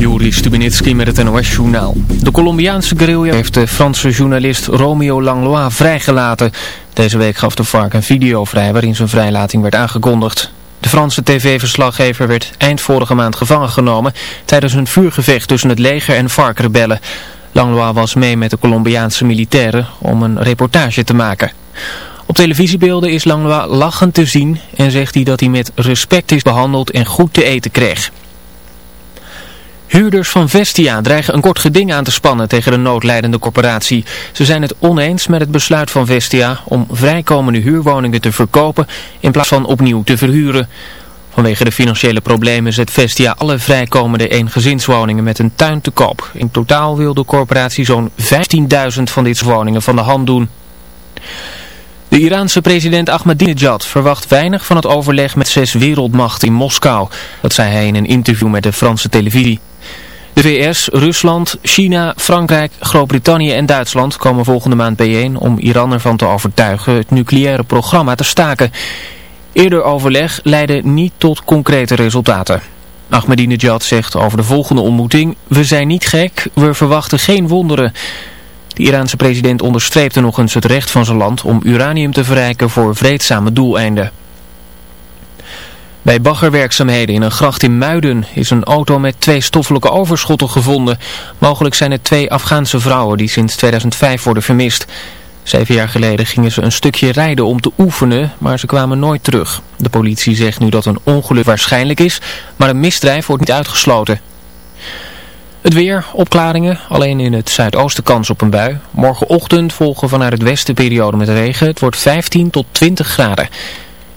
Juri Stubenitski met het NOS-journaal. De Colombiaanse guerrilla heeft de Franse journalist Romeo Langlois vrijgelaten. Deze week gaf de FARC een video vrij waarin zijn vrijlating werd aangekondigd. De Franse tv-verslaggever werd eind vorige maand gevangen genomen tijdens een vuurgevecht tussen het leger en FARC-rebellen. Langlois was mee met de Colombiaanse militairen om een reportage te maken. Op televisiebeelden is Langlois lachend te zien en zegt hij dat hij met respect is behandeld en goed te eten kreeg. Huurders van Vestia dreigen een kort geding aan te spannen tegen de noodlijdende corporatie. Ze zijn het oneens met het besluit van Vestia om vrijkomende huurwoningen te verkopen in plaats van opnieuw te verhuren. Vanwege de financiële problemen zet Vestia alle vrijkomende eengezinswoningen met een tuin te koop. In totaal wil de corporatie zo'n 15.000 van dit soort woningen van de hand doen. De Iraanse president Ahmadinejad verwacht weinig van het overleg met zes wereldmachten in Moskou. Dat zei hij in een interview met de Franse televisie. De VS, Rusland, China, Frankrijk, Groot-Brittannië en Duitsland komen volgende maand bijeen om Iran ervan te overtuigen het nucleaire programma te staken. Eerder overleg leidde niet tot concrete resultaten. Ahmadinejad zegt over de volgende ontmoeting, we zijn niet gek, we verwachten geen wonderen. De Iraanse president onderstreepte nog eens het recht van zijn land om uranium te verrijken voor vreedzame doeleinden. Bij baggerwerkzaamheden in een gracht in Muiden is een auto met twee stoffelijke overschotten gevonden. Mogelijk zijn het twee Afghaanse vrouwen die sinds 2005 worden vermist. Zeven jaar geleden gingen ze een stukje rijden om te oefenen, maar ze kwamen nooit terug. De politie zegt nu dat een ongeluk waarschijnlijk is, maar een misdrijf wordt niet uitgesloten. Het weer, opklaringen, alleen in het zuidoosten kans op een bui. Morgenochtend volgen vanuit het westen periode met regen. Het wordt 15 tot 20 graden.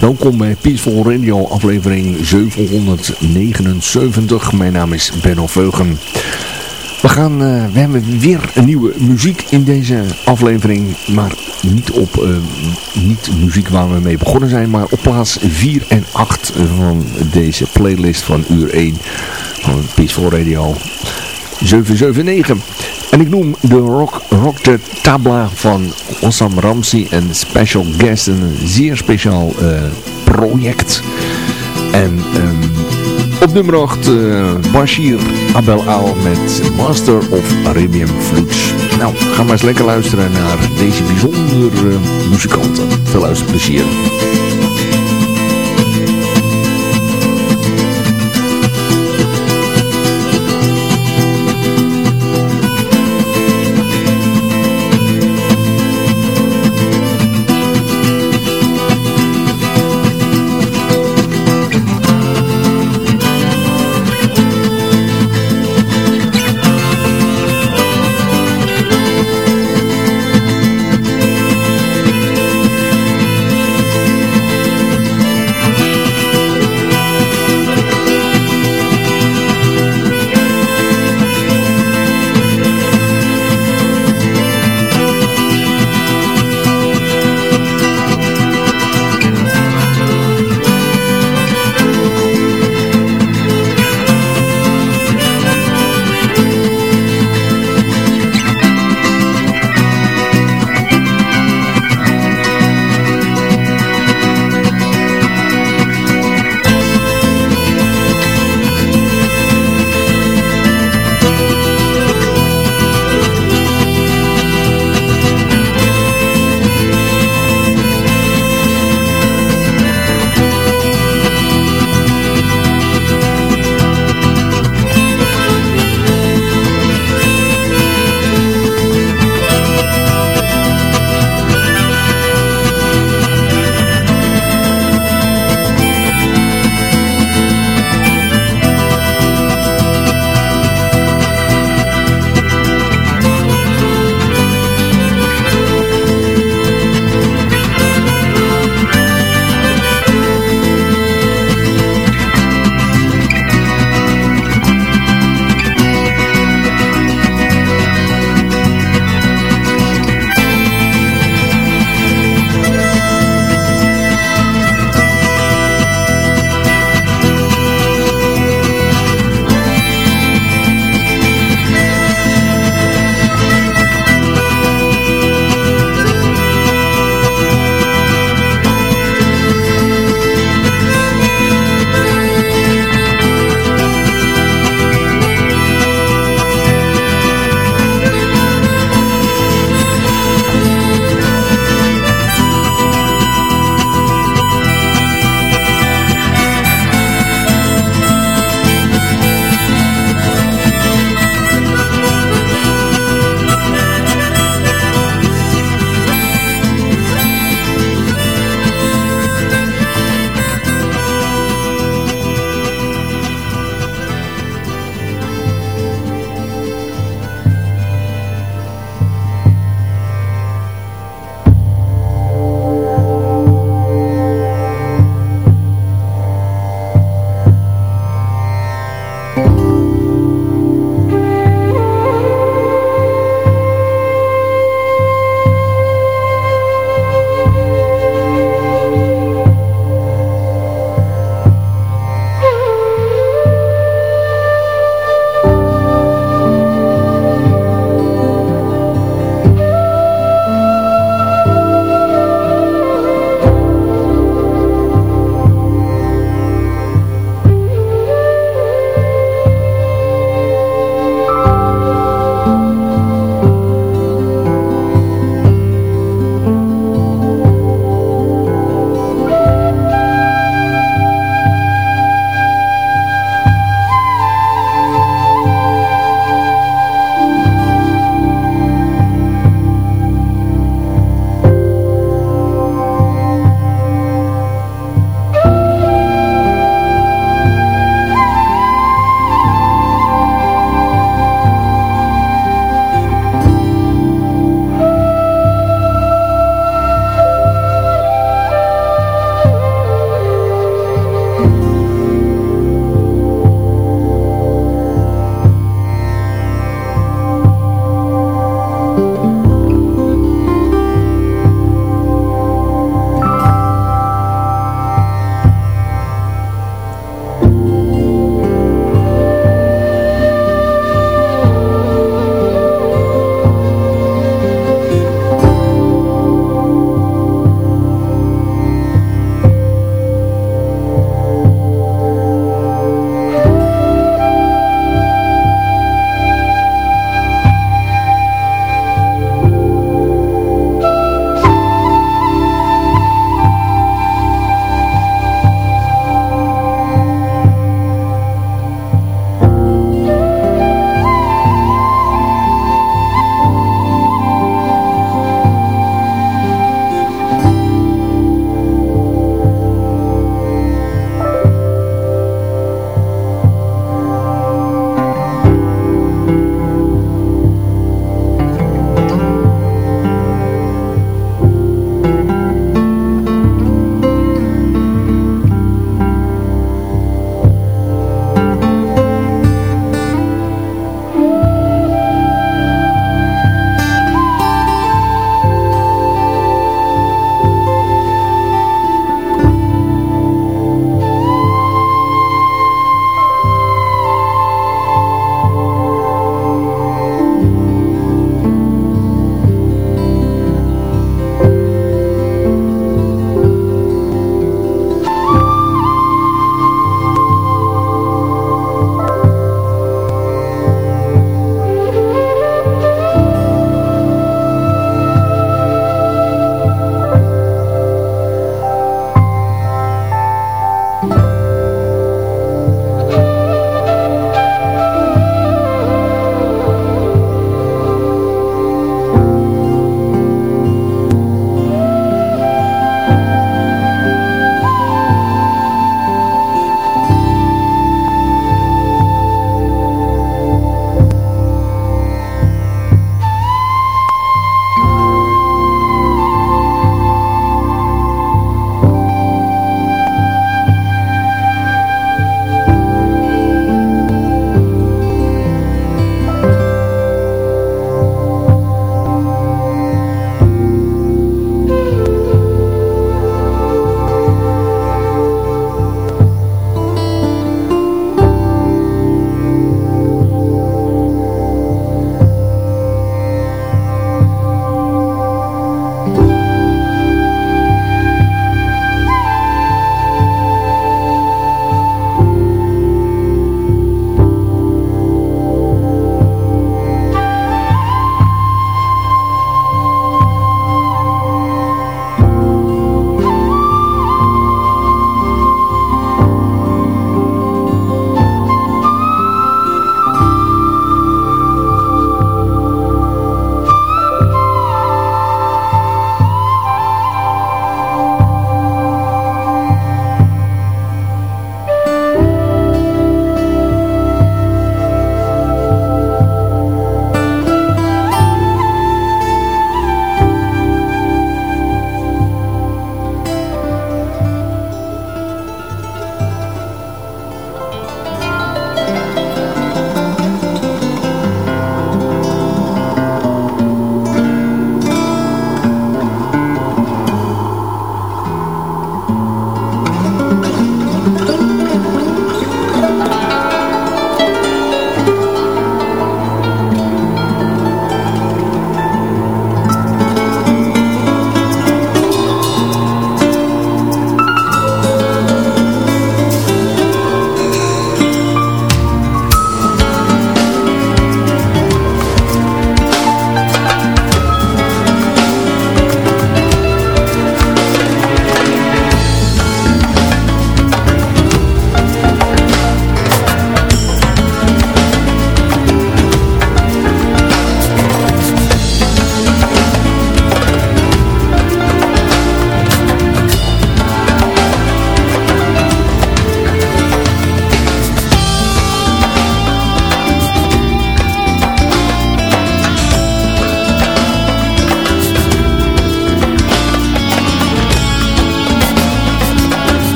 Welkom bij Peaceful Radio aflevering 779. Mijn naam is Benno Veugen. We, gaan, uh, we hebben weer een nieuwe muziek in deze aflevering. Maar niet op uh, niet muziek waar we mee begonnen zijn. Maar op plaats 4 en 8 van deze playlist van uur 1 van Peaceful Radio 779. En ik noem de Rock, rock de Tabla van Ossam Ramsey en Special Guest. Een zeer speciaal uh, project. En um, op nummer 8 uh, Bashir Abel Al met Master of Arabian Flutes. Nou, ga maar eens lekker luisteren naar deze bijzondere uh, muzikanten. Veel luisterplezier.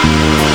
Thank.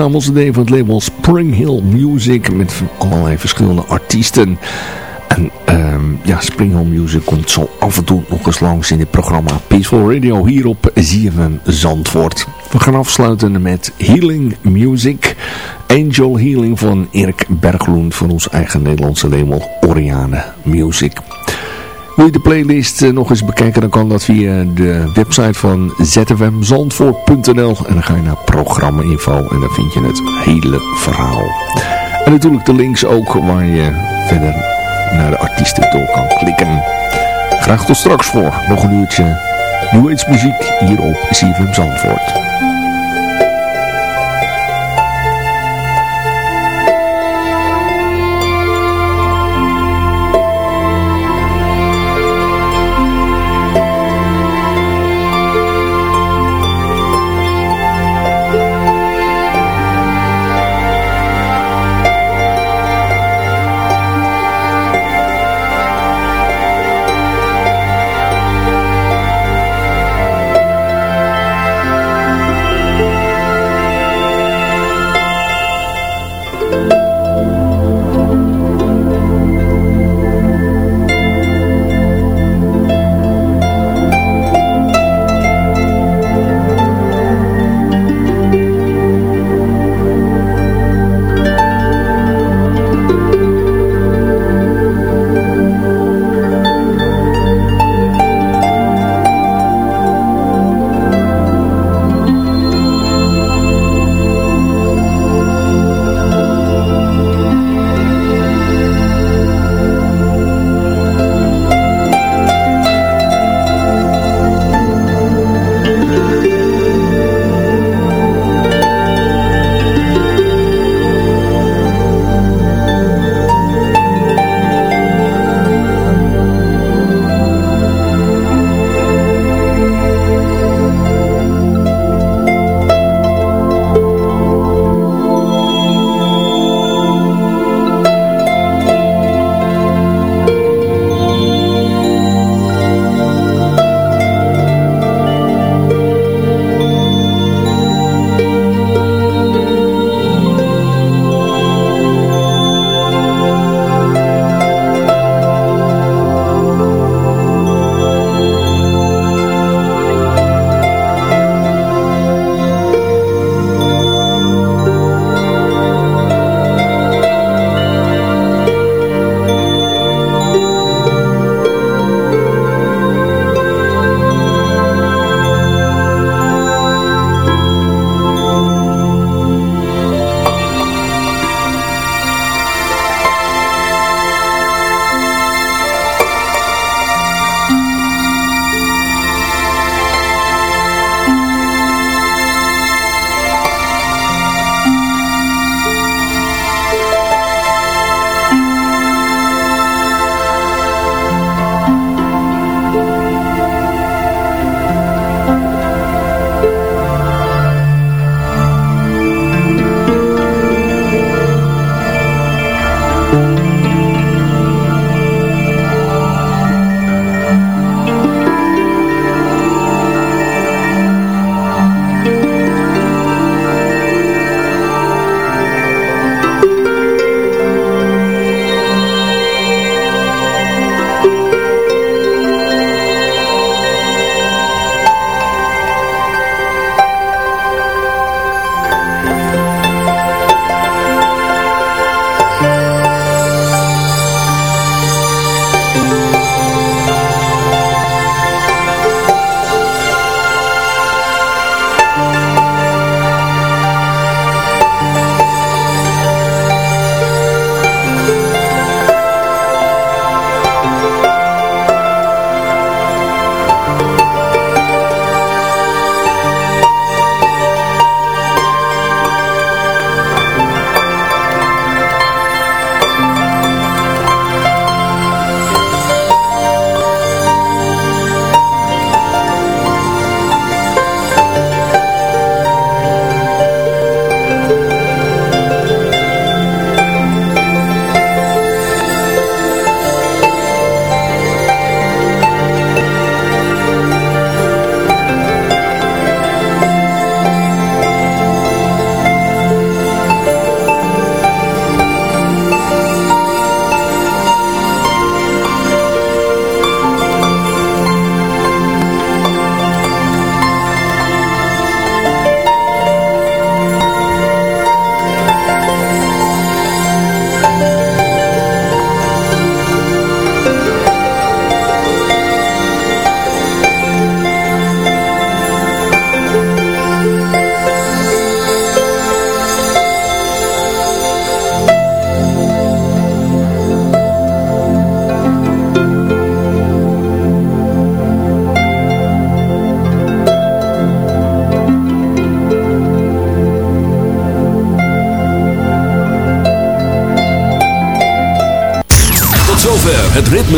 Verzamel-cd van het label Spring Hill Music met allerlei verschillende artiesten. En um, ja, Spring Hill Music komt zo af en toe nog eens langs in het programma Peaceful Radio hier op ZFM Zandvoort. We gaan afsluiten met Healing Music. Angel Healing van Erik Bergloen van ons eigen Nederlandse label Oriane Music. Wil je de playlist eh, nog eens bekijken, dan kan dat via de website van zfmzandvoort.nl. En dan ga je naar programma info en dan vind je het hele verhaal. En natuurlijk de links ook waar je verder naar de artiesten door kan klikken. Graag tot straks voor nog een uurtje Age muziek hier op CFM Zandvoort.